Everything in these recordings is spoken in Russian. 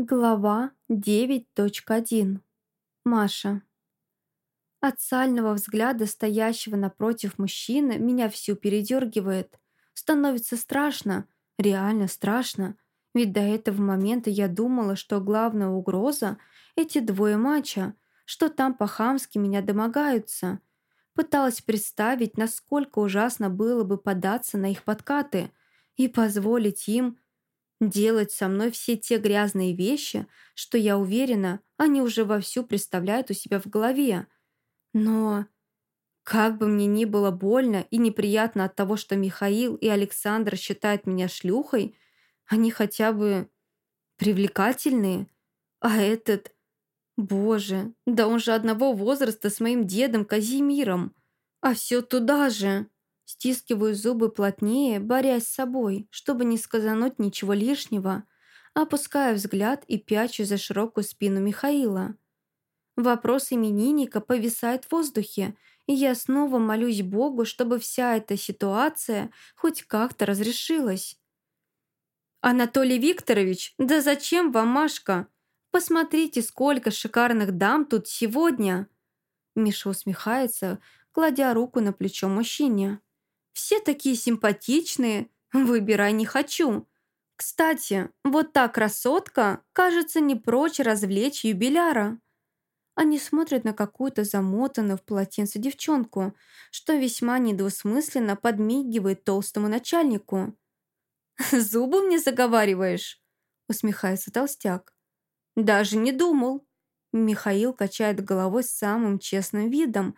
Глава 9.1. Маша. От сального взгляда стоящего напротив мужчины меня всю передергивает. Становится страшно, реально страшно. Ведь до этого момента я думала, что главная угроза — эти двое мача, что там по-хамски меня домогаются. Пыталась представить, насколько ужасно было бы податься на их подкаты и позволить им делать со мной все те грязные вещи, что, я уверена, они уже вовсю представляют у себя в голове. Но как бы мне ни было больно и неприятно от того, что Михаил и Александр считают меня шлюхой, они хотя бы привлекательные. А этот... Боже, да он же одного возраста с моим дедом Казимиром. А все туда же. Стискиваю зубы плотнее, борясь с собой, чтобы не сказануть ничего лишнего, опуская взгляд и пячу за широкую спину Михаила. Вопрос именинника повисает в воздухе, и я снова молюсь Богу, чтобы вся эта ситуация хоть как-то разрешилась. «Анатолий Викторович, да зачем вам Машка? Посмотрите, сколько шикарных дам тут сегодня!» Миша усмехается, кладя руку на плечо мужчине. Все такие симпатичные. Выбирай не хочу. Кстати, вот та красотка, кажется, не прочь развлечь юбиляра. Они смотрят на какую-то замотанную в полотенце девчонку, что весьма недвусмысленно подмигивает толстому начальнику. «Зубы мне заговариваешь?» усмехается толстяк. «Даже не думал». Михаил качает головой с самым честным видом,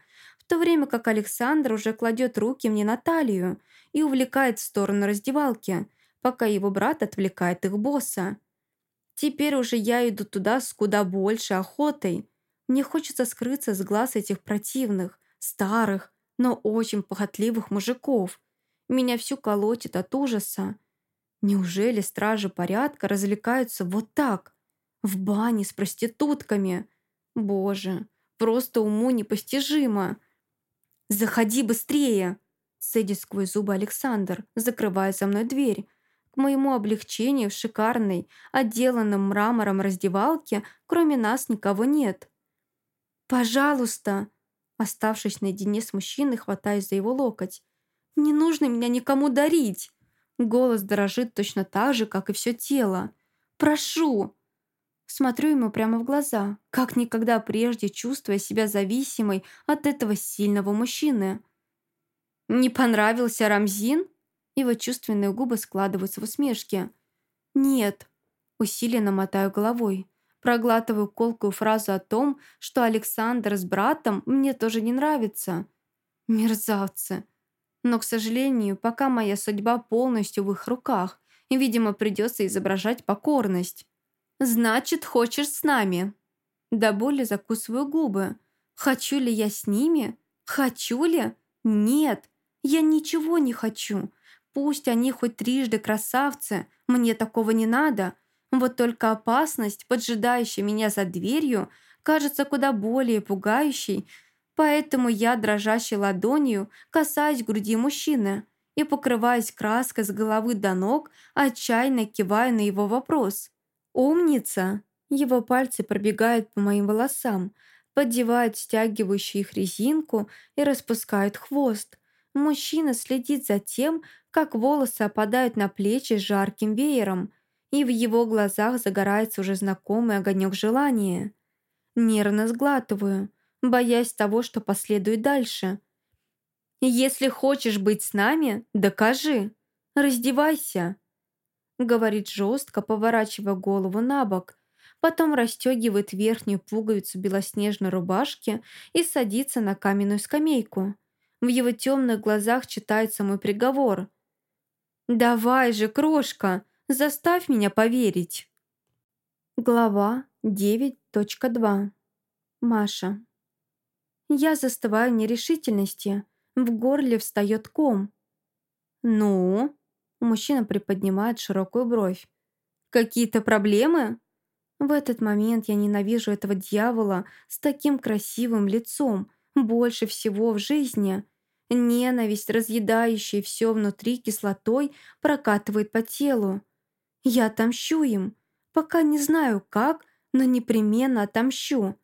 то время как Александр уже кладет руки мне на талию и увлекает в сторону раздевалки, пока его брат отвлекает их босса. Теперь уже я иду туда с куда большей охотой. Мне хочется скрыться с глаз этих противных, старых, но очень похотливых мужиков. Меня всю колотит от ужаса. Неужели стражи порядка развлекаются вот так? В бане с проститутками? Боже, просто уму непостижимо. «Заходи быстрее!» Садит сквозь зубы Александр, закрывая за мной дверь. К моему облегчению в шикарной, отделанном мрамором раздевалке, кроме нас никого нет. «Пожалуйста!» Оставшись наедине с мужчиной, хватаюсь за его локоть. «Не нужно меня никому дарить!» Голос дрожит точно так же, как и все тело. «Прошу!» Смотрю ему прямо в глаза, как никогда прежде чувствуя себя зависимой от этого сильного мужчины. «Не понравился Рамзин?» Его чувственные губы складываются в усмешке. «Нет». Усиленно мотаю головой. Проглатываю колкую фразу о том, что Александр с братом мне тоже не нравится. Мерзавцы. Но, к сожалению, пока моя судьба полностью в их руках, и, видимо, придется изображать покорность. «Значит, хочешь с нами?» До боли закусываю губы. «Хочу ли я с ними? Хочу ли? Нет, я ничего не хочу. Пусть они хоть трижды красавцы, мне такого не надо. Вот только опасность, поджидающая меня за дверью, кажется куда более пугающей, поэтому я, дрожащей ладонью, касаюсь груди мужчины и, покрываясь краской с головы до ног, отчаянно киваю на его вопрос. «Умница!» Его пальцы пробегают по моим волосам, поддевают стягивающую их резинку и распускают хвост. Мужчина следит за тем, как волосы опадают на плечи жарким веером, и в его глазах загорается уже знакомый огонек желания. Нервно сглатываю, боясь того, что последует дальше. «Если хочешь быть с нами, докажи. Раздевайся!» Говорит жестко, поворачивая голову на бок, потом расстегивает верхнюю пуговицу белоснежной рубашки и садится на каменную скамейку. В его темных глазах читается мой приговор. «Давай же, крошка, заставь меня поверить!» Глава 9.2 Маша Я застываю нерешительности. В горле встает ком. «Ну?» Мужчина приподнимает широкую бровь. «Какие-то проблемы?» В этот момент я ненавижу этого дьявола с таким красивым лицом, больше всего в жизни. Ненависть, разъедающая все внутри кислотой, прокатывает по телу. Я отомщу им. Пока не знаю как, но непременно отомщу.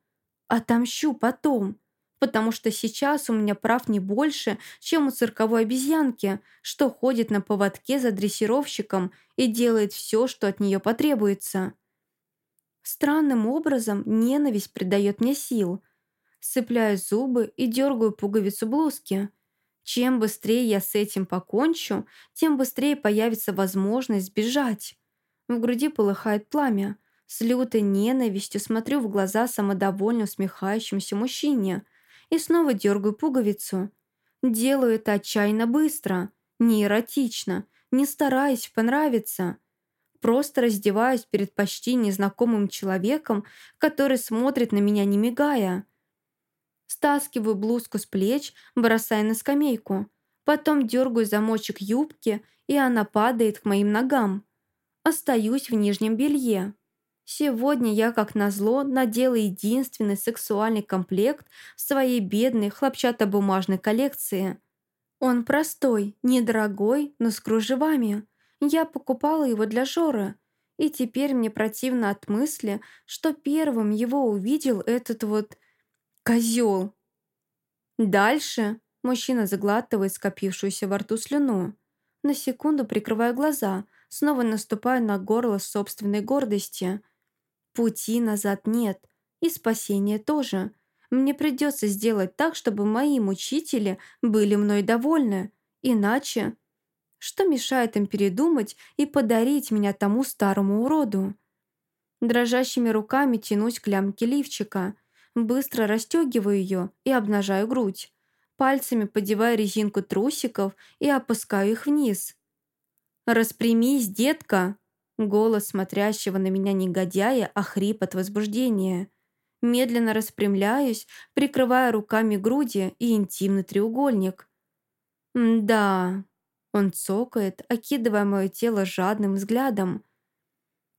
Отомщу потом, потому что сейчас у меня прав не больше, чем у цирковой обезьянки, что ходит на поводке за дрессировщиком и делает все, что от нее потребуется. Странным образом ненависть придает мне сил. Сцепляю зубы и дергаю пуговицу блузки. Чем быстрее я с этим покончу, тем быстрее появится возможность сбежать. В груди полыхает пламя. С лютой ненавистью смотрю в глаза самодовольно усмехающемуся мужчине и снова дергаю пуговицу. Делаю это отчаянно быстро, не эротично, не стараясь понравиться. Просто раздеваюсь перед почти незнакомым человеком, который смотрит на меня не мигая. Стаскиваю блузку с плеч, бросая на скамейку. Потом дергаю замочек юбки, и она падает к моим ногам. Остаюсь в нижнем белье. Сегодня я, как назло, надела единственный сексуальный комплект в своей бедной хлопчатобумажной коллекции. Он простой, недорогой, но с кружевами. Я покупала его для Жоры. И теперь мне противно от мысли, что первым его увидел этот вот козел. Дальше мужчина заглатывает скопившуюся во рту слюну. На секунду прикрываю глаза, снова наступая на горло собственной гордости – Пути назад нет, и спасения тоже. Мне придется сделать так, чтобы мои мучители были мной довольны. Иначе... Что мешает им передумать и подарить меня тому старому уроду? Дрожащими руками тянусь к лямке лифчика. Быстро расстегиваю ее и обнажаю грудь. Пальцами подеваю резинку трусиков и опускаю их вниз. «Распрямись, детка!» Голос смотрящего на меня негодяя охрип от возбуждения. Медленно распрямляюсь, прикрывая руками груди и интимный треугольник. «Да...» Он цокает, окидывая мое тело жадным взглядом.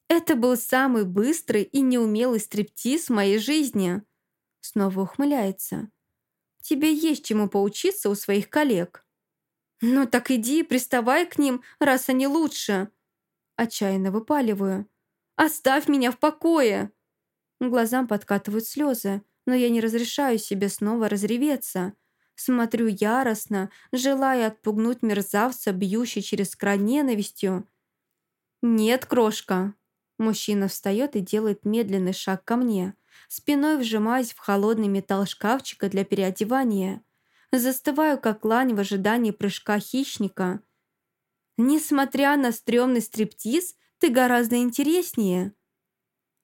«Это был самый быстрый и неумелый стриптиз в моей жизни!» Снова ухмыляется. «Тебе есть чему поучиться у своих коллег». «Ну так иди, приставай к ним, раз они лучше!» Отчаянно выпаливаю. «Оставь меня в покое!» Глазам подкатывают слезы, но я не разрешаю себе снова разреветься. Смотрю яростно, желая отпугнуть мерзавца, бьющий через край ненавистью. «Нет, крошка!» Мужчина встает и делает медленный шаг ко мне, спиной вжимаясь в холодный металл шкафчика для переодевания. Застываю, как лань в ожидании прыжка хищника. Несмотря на стрёмный стриптиз, ты гораздо интереснее.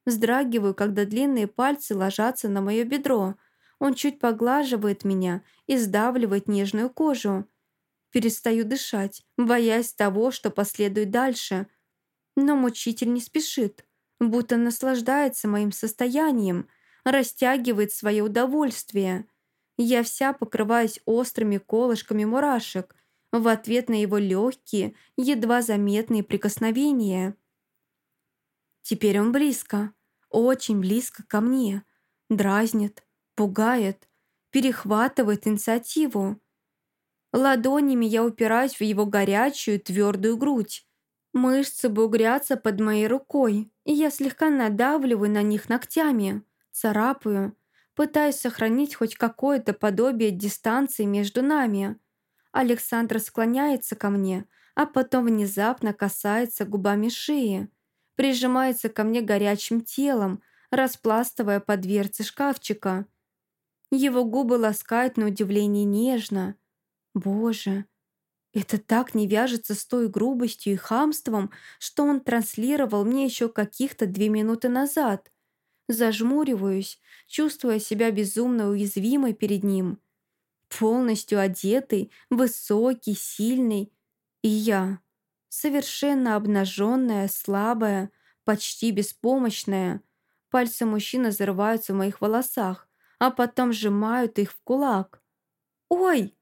Вздрагиваю, когда длинные пальцы ложатся на мое бедро. Он чуть поглаживает меня и сдавливает нежную кожу. Перестаю дышать, боясь того, что последует дальше. Но мучитель не спешит, будто наслаждается моим состоянием, растягивает свое удовольствие. Я вся покрываюсь острыми колышками мурашек – в ответ на его легкие, едва заметные прикосновения. Теперь он близко, очень близко ко мне, дразнит, пугает, перехватывает инициативу. Ладонями я упираюсь в его горячую, твердую грудь. Мышцы бугрятся под моей рукой, и я слегка надавливаю на них ногтями, царапаю, пытаясь сохранить хоть какое-то подобие дистанции между нами. Александр склоняется ко мне, а потом внезапно касается губами шеи, прижимается ко мне горячим телом, распластывая по дверце шкафчика. Его губы ласкают на удивление нежно. Боже, это так не вяжется с той грубостью и хамством, что он транслировал мне еще каких-то две минуты назад. Зажмуриваюсь, чувствуя себя безумно уязвимой перед ним полностью одетый, высокий, сильный. И я, совершенно обнаженная, слабая, почти беспомощная. Пальцы мужчины зарываются в моих волосах, а потом сжимают их в кулак. «Ой!»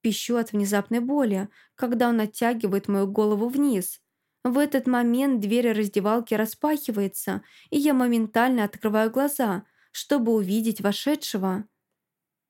Пищу от внезапной боли, когда он оттягивает мою голову вниз. В этот момент дверь раздевалки распахивается, и я моментально открываю глаза, чтобы увидеть вошедшего –